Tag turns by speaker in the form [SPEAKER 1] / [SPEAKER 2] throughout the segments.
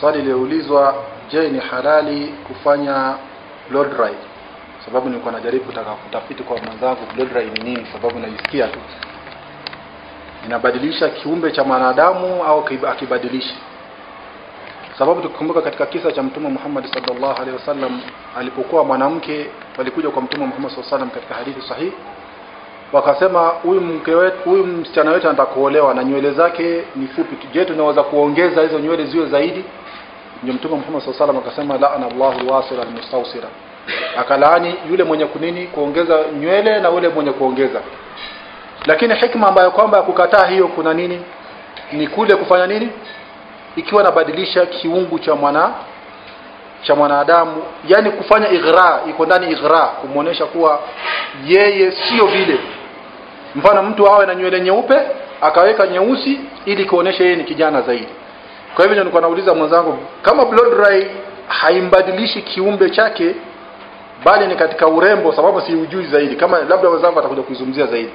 [SPEAKER 1] swali liliulizwa je ni halali kufanya blood drive sababu nilikuwa najaribu kutaka kutafiti kwa mwenzangu blood drive ni nini? Sababu naisikia tu. Inabadilisha kiumbe cha mwanadamu au kiba- akibadilisha? Sababu tukikumbuka katika kisa cha mtume Muhammad sallallahu alaihi wasallam alipokuwa mwanamke walikuja kwa mtume Muhammad sallallahu alaihi wasallam katika hadithi sahihi wakasema huyu mke wetu huyu msichana wetu anataka kuolewa na nywele zake ni fupi je tunaweza kuongeza hizo nywele ziwe zaidi? Ndio mtume Muhammad sallallahu akasema laana Allahu wasila almustawsira akalaani yule mwenye kunini kuongeza nywele na yule mwenye kuongeza. Lakini hikma ambayo kwamba ya kukataa hiyo kuna nini? Ni kule kufanya nini? Ikiwa nabadilisha kiungu cha mwana cha mwanadamu yani kufanya ighra iko ndani ighra kumuonesha kuwa yeye sio vile mfano mtu awe na nywele nyeupe akaweka nyeusi ili kuonesha yeye ni kijana zaidi. Kwa hivyo nilikuwa nauliza mwenzangu kama blood dry haimbadilishi kiumbe chake bali ni katika urembo sababu si ujui zaidi. Kama labda wazangu atakuja kuizungumzia zaidi.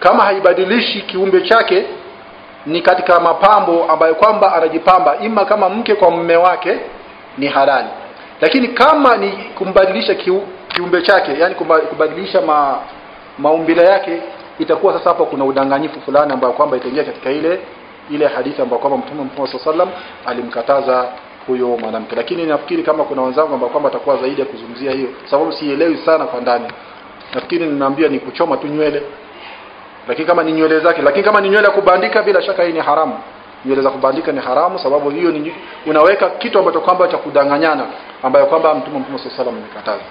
[SPEAKER 1] Kama haibadilishi kiumbe chake ni katika mapambo ambayo kwamba anajipamba. Ima kama mke kwa mume wake ni halali. Lakini kama ni kumbadilisha kiu, kiumbe chake yani kumbadilisha ma, maumbile yake itakuwa sasa hapo kuna udanganyifu fulani ambao kwamba itaingia katika ile ile hadithi ambayo kwamba mtume Muhammad sallam alimkataza huyo mwanamke. Lakini nafikiri kama kuna wenzangu ambao kwamba atakuwa zaidi ya kuzungumzia hiyo sababu sielewi sana kwa ndani. Nafikiri ninaambia ni kuchoma tu nywele. Lakini kama ni nywele zake lakini kama ni nywele kubandika bila shaka hii ni haramu. Nywele za kubandika ni haramu sababu hiyo ni unaweka kitu ambacho kwamba cha kudanganyana ambayo kwamba mtume Muhammad sallallahu alaihi wasallam amekataza